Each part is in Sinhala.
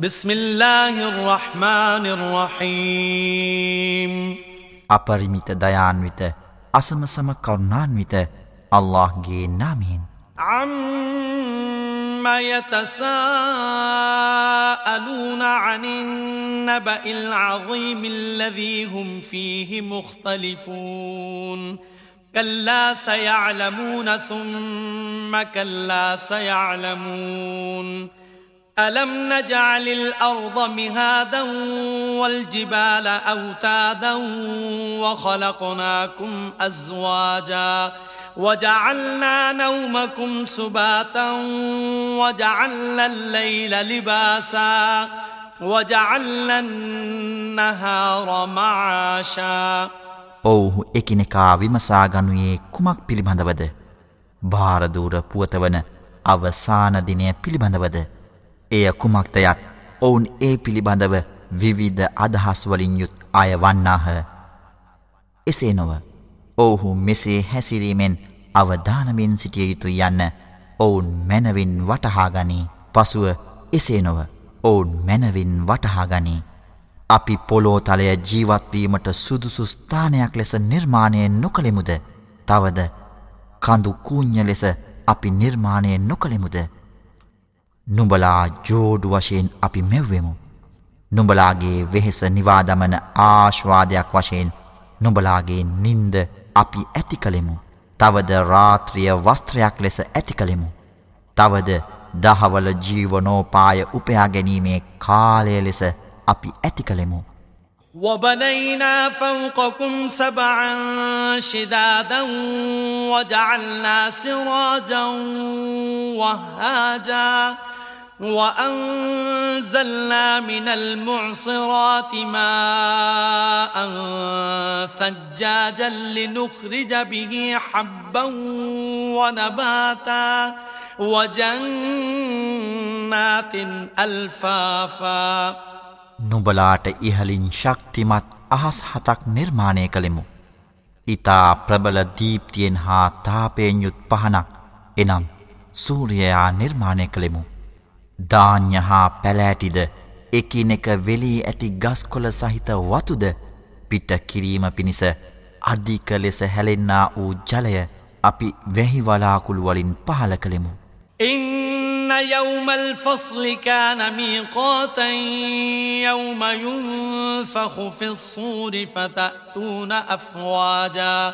بسم الله الرحمن الرحيم. أبرميت ديان ويت أسم سم كرنان ويت الله جي نامين عَمَّ يَتَسَاءَلُونَ عَنِ النَّبَإِ الْعَظِيمِ الَّذِي هُمْ فِيهِ مُخْتَلِفُونَ. كَلَّا سَيَعْلَمُونَ ثُمَّ كَلَّا سَيَعْلَمُونَ. ألم نجعل الأرض مهادا والجبال أوتادا وخلقناكم أزواجا وجعلنا نومكم سباتا وجعلنا الليل لباسا وجعلنا النهار معاشا ඔවුහු එකිනෙකා විමසාගනුයේ කුමක් පිළිබඳවද භාරදූර පුවතවන අවසානදිනය පිළිබඳවද එය කුමක්තයත් ඔවුන් ඒ පිළිබඳව විවිධ අදහස්වලින් යුත් අය වන්නාහ. එසේ නොව ඔවුහු මෙසේ හැසිරීමෙන් අවධානමින් සිටිය යුතු යන්න ඔවුන් මැනවින් වටහාගනී. පසුව එසේ නොව ඔවුන් මැනවින් වටහාගනී. අපි පොලෝතලය ජීවත්වීමට සුදුසු ස්ථානයක් ලෙස නිර්මාණය නොකළෙමුද? තවද කඳු කූං්ඥ ලෙස අපි නිර්මාණය නොකළෙමුද? නුඹලා ජෝඩු වශයෙන් අපි මෙව්වෙමු නුඹලාගේ වෙහෙස නිවාදමන ආශ්වාදයක් වශයෙන් නුඹලාගේ නින්ද අපි ඇති කළෙමු තවද රාත්‍රිය වස්ත්‍රයක් ලෙස ඇති කළෙමු තවද දහවල ජීවනෝපාය උපයා ගැනීමේ කාලය ලෙස අපි ඇති කළෙමු. وبنينا فوقكم سبعا شدادا وجعلنا سراجا وهاجا وأنزلنا من المعصرات ماء ثجاجا لنخرج به حبا ونباتا وجنات ألفافا නුබලාට ඉහලින් ශක්තිමත් අහස් හතක් නිර්මාණය කළෙමු. ඉතා ප්‍රබල දීප්තියෙන් හා තාපයෙන් යුත් පහනක් එනම් සූරයයා නිර්මාණය කළෙමු. ධාන්‍ය හා පැලෑටිද එකිනෙක වෙලී ඇති ගස්කොල සහිත වතුද පිට කිරීම පිණිස අධික ලෙස හැලෙන්න්නා වූ ජලය අපි වැහිවලාකුළු වලින් පහල කළෙමු. إن يوم الفصل كان ميقاتا يوم ينفخ في الصور فتأتون أفواجا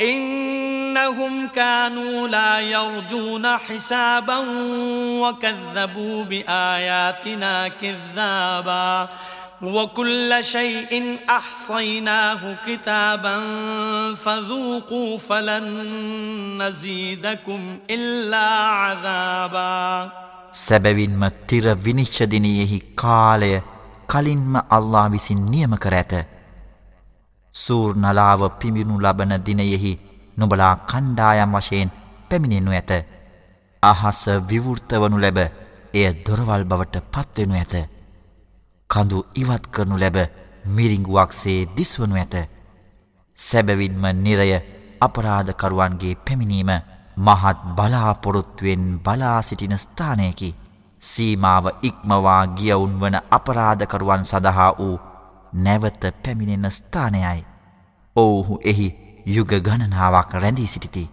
إنهم كانوا لا يرجون حسابا وكذبوا بآياتنا كذابا وكل شيء أحصيناه كتابا فذوقوا فلن نزيدكم إلا عذابا සැබැවින්ම තිර විනිශ්චදිනයෙහි කාලය කලින්ම අල්ලා විසින් නියම කර ඇත. සූර් නලාව පිමිණු ලබන දිනයෙහි නොබලා කණ්ඩායම් වශයෙන් පැමිණෙනු ඇත. අහස විවෘත්තවනු ලැබ එය දොරවල් බවට පත්වෙනු ඇත. කඳු ඉවත් කරනු ලැබ මිරිංගුවක්සේ දිස්වනු ඇත. සැබවින්ම නිරය අපරාධකරුවන්ගේ පැමිණීම මහත් බලාපොරොත්තුවෙන් බලා සිටින ස්ථානයකි. සීමාව ඉක්මවා ගියවුන් වන අපරාධකරුවන් සඳහා වූ නැවත පැමිණෙන ස්ථානයයි. ඔවුහු එහි යුග ගණනාවක් රැඳී සිටිති.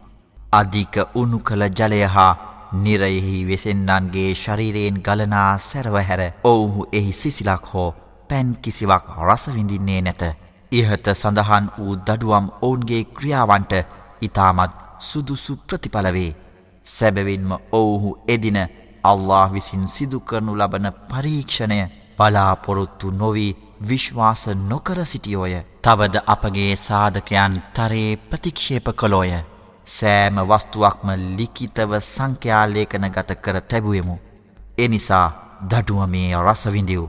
අධික උනු කළ ජලය හා නිරයෙහි වෙසෙන්න්නන්ගේ ශරීරයෙන් ගලනා සැරවහැර ඔවුහු එහි සිසිලක් හෝ පැන් කිසිවක් රසවිඳින්නේ නැත. ඉහත සඳහන් වූ දඩුවම් ඔවුන්ගේ ක්‍රියාවන්ට ඉතාමත් සුදුසු ප්‍රතිඵලවේ. සැබවින්ම ඔවුහු එදින අල්له විසින් සිදු කරනු ලබන පරීක්ෂණය බලාපොරොත්තු නොවී විශ්වාස නොකර සිටියෝය. තවද අපගේ සාධකයන් තරේ ප්‍රතික්ෂේප කළෝය. සෑම වස්තුවක්ම ලිකිතව සංඛ්‍යාලේකන ගත කර තැබුවමු. එනිසා දඩුවමේ රසවිඳිව්.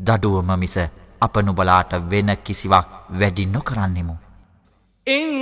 දඩුවම මිස අප නුබලාට වෙන කිසිවක් වැඩි නොකරන්නෙමු. إن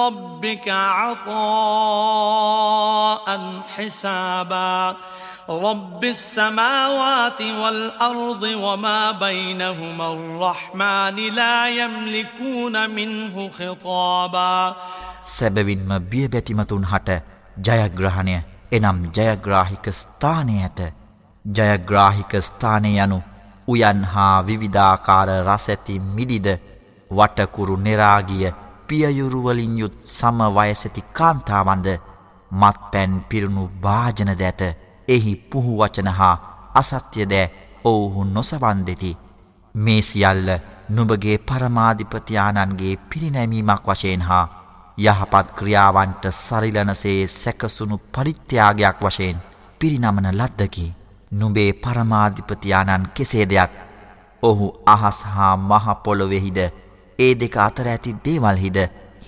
ربك عطاء حسابا رب السماوات والأرض وما بينهما الرحمن لا يملكون منه خطابا සැබවින්ම බියබැතිමතුන් හට ජයග්‍රහණය එනම් ජයග්‍රාහික ස්ථානය ඇත ජයග්‍රාහික ස්ථානය යනු උයන් හා විවිධාකාර රසැති මිදිද වටකුරු නෙරාගිය පියයුරුවලින් යුත් සම වයසැති කාන්තාවන්ද මත් පැන් පිරුණු භාජනද ඇත එහි පුහු වචන හා අසත්‍යදෑ ඔවුහු නොසවන් දෙති. මේ සියල්ල නුබගේ පරමාධිපතියානන්ගේ පිරිනැමීමක් වශයෙන් හා යහපත් ක්‍රියාවන්ට සරිලනසේ සැකසුණු පරිත්‍යාගයක් වශයෙන් පිරිනමන ලද්දකි. නුබේ පරමාධිපතියානන් කෙසේ දෙයක් ඔහු අහස් හා මහපොළොවෙහිද ඒ දෙක අතර ඇති දේවල්හිද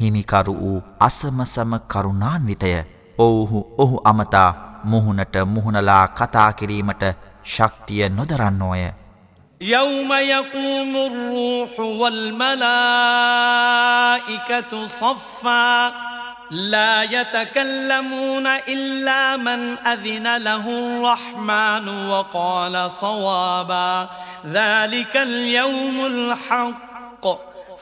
හිමිකරු වූ අසමසම කරුණාන්විතය ඔවුහු ඔහු අමතා මුහුණට මුහුණලා කතා කිරීමට ශක්තිය නොදරන්නෝය. يوم يقوم الروح والملائكة صفا لا يتكلمون إلا من أذن له الرحمن وقال صوابا ذلك اليوم الحق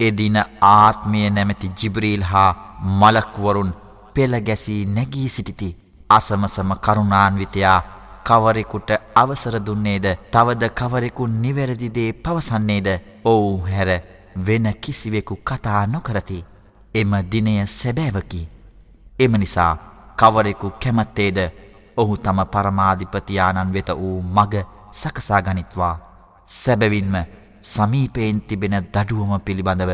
එදින ආත්මය නැමැති ජිබ්‍රීල් හා මලක්වරුන් පෙළගැසී නැගී සිටිති. අසමසම කරුණාන්විතයා කවරෙකුට අවසර දුන්නේද තවද කවරෙකු නිවැරදිදේ පවසන්නේද ඔවු හැර වෙන කිසිවෙකු කතා නොකරති. එම දිනය සැබෑවකි. එම නිසා කවරෙකු කැමත්තේද ඔහු තම පරමාධිපතියානන් වෙත වූ මග සකසාගනිත්වා. සැබවින්ම සමීපයෙන් තිබෙන දඩුවම පිළිබඳව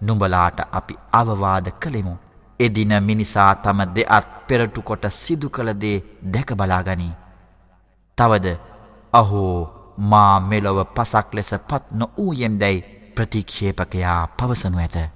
නුඹලාට අපි අවවාද කළෙමු. එදින මිනිසා තම දෙಅත් පෙරටුකොට සිදු කළදේ දැකබලාගනී. තවද අහෝ මා මෙලොව පසක් ලෙස පත් නො වූයෙම් දැයි ප්‍රතික්ෂේපකයා පවසනු ඇත.